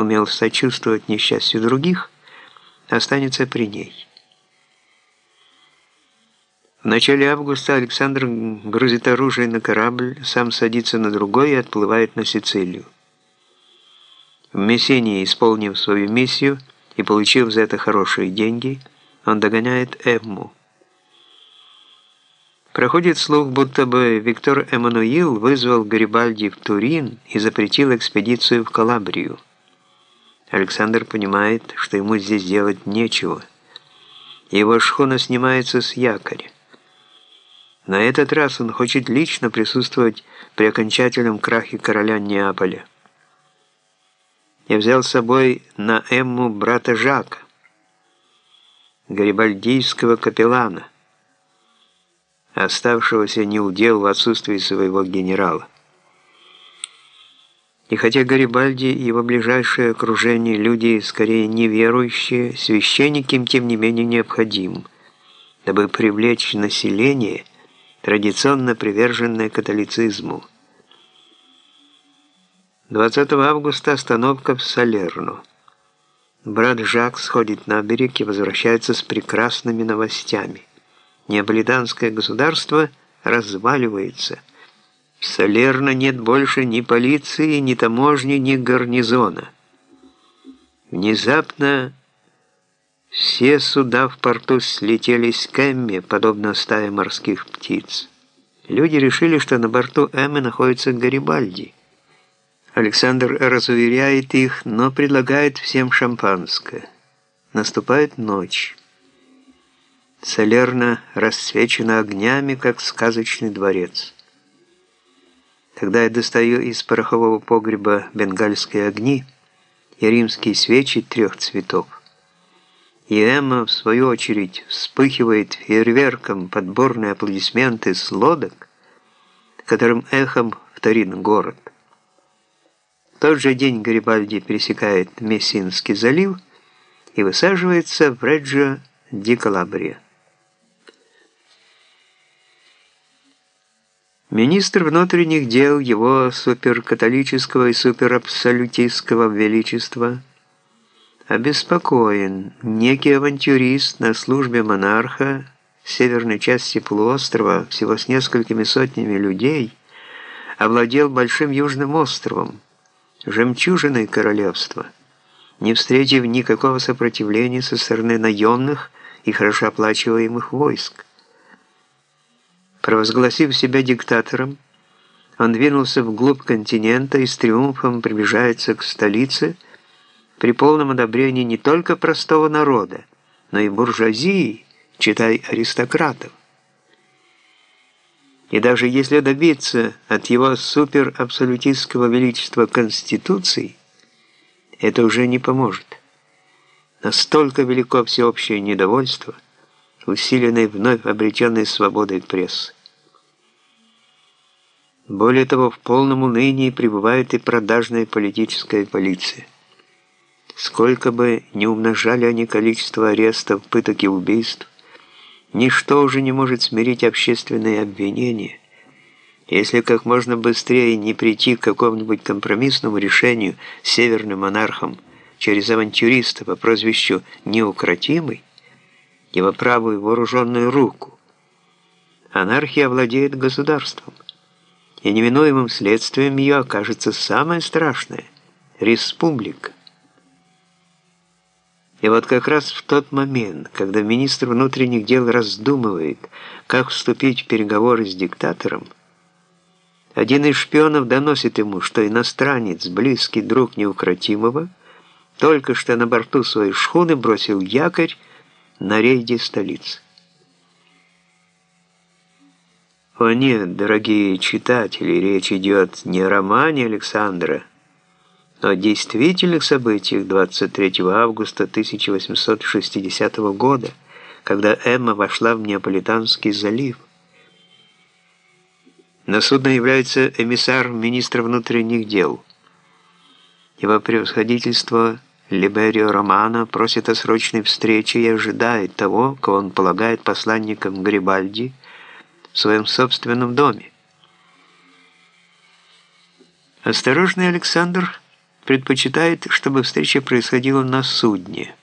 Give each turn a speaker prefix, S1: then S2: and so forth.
S1: умел сочувствовать несчастью других, останется при ней. В начале августа Александр грузит оружие на корабль, сам садится на другой и отплывает на Сицилию. В Мессении, исполнив свою миссию и получив за это хорошие деньги, он догоняет Эмму. Проходит слух, будто бы Виктор Эммануил вызвал Гарибальди в Турин и запретил экспедицию в Калабрию. Александр понимает, что ему здесь делать нечего. Его шхуна снимается с якоря. На этот раз он хочет лично присутствовать при окончательном крахе короля Неаполя. Я взял с собой на Эмму брата Жака, гарибальдийского капеллана, оставшегося неудел в отсутствии своего генерала. И хотя Гарибальди и его ближайшее окружение люди скорее неверующие, священник им тем не менее необходим, дабы привлечь население – традиционно приверженная католицизму. 20 августа остановка в Салерну. Брат Жак сходит на берег и возвращается с прекрасными новостями. Неаполитанское государство разваливается. В Салерно нет больше ни полиции, ни таможни, ни гарнизона. Внезапно все суда в порту слетели с Кэмми, подобно стае морских птиц. Люди решили, что на борту Эммы находится Гарибальди. Александр разуверяет их, но предлагает всем шампанское. Наступает ночь. Солерна расцвечена огнями, как сказочный дворец. Тогда я достаю из порохового погреба бенгальские огни и римские свечи трех цветов. И Эмма, в свою очередь, вспыхивает фейерверком подборные аплодисменты с лодок, которым эхом вторит город. В тот же день Гарибальди пересекает Мессинский залив и высаживается в Реджо Министр внутренних дел его суперкатолического и суперабсолютистского величества – обеспокоен. Некий авантюрист на службе монарха северной части полуострова всего с несколькими сотнями людей овладел большим южным островом, жемчужиной королевства, не встретив никакого сопротивления со стороны наемных и хорошо оплачиваемых войск. Провозгласив себя диктатором, он двинулся вглубь континента и с триумфом приближается к столице – при полном одобрении не только простого народа, но и буржуазии, читай аристократов. И даже если добиться от его суперабсолютистского величества Конституции, это уже не поможет. Настолько велико всеобщее недовольство, усиленное вновь обретенной свободой прессы. Более того, в полном унынии пребывает и продажная политическая полиция. Сколько бы ни умножали они количество арестов, пыток и убийств, ничто уже не может смирить общественные обвинения. Если как можно быстрее не прийти к какому-нибудь компромиссному решению с северным монархом через авантюриста по прозвищу «Неукротимый», его правую вооруженную руку, анархия овладеет государством, и неминуемым следствием ее окажется самое страшное – республика. И вот как раз в тот момент, когда министр внутренних дел раздумывает, как вступить в переговоры с диктатором, один из шпионов доносит ему, что иностранец, близкий друг неукротимого, только что на борту своей шхуны бросил якорь на рейде столицы. О нет, дорогие читатели, речь идет не о романе Александра, о действительных событиях 23 августа 1860 года, когда Эмма вошла в Неаполитанский залив. На судно является эмиссар министра внутренних дел. Его превосходительство Либерио Романо просит о срочной встрече и ожидает того, кого он полагает посланником Грибальди в своем собственном доме. Осторожный Александр – предпочитает, чтобы встреча происходила на судне.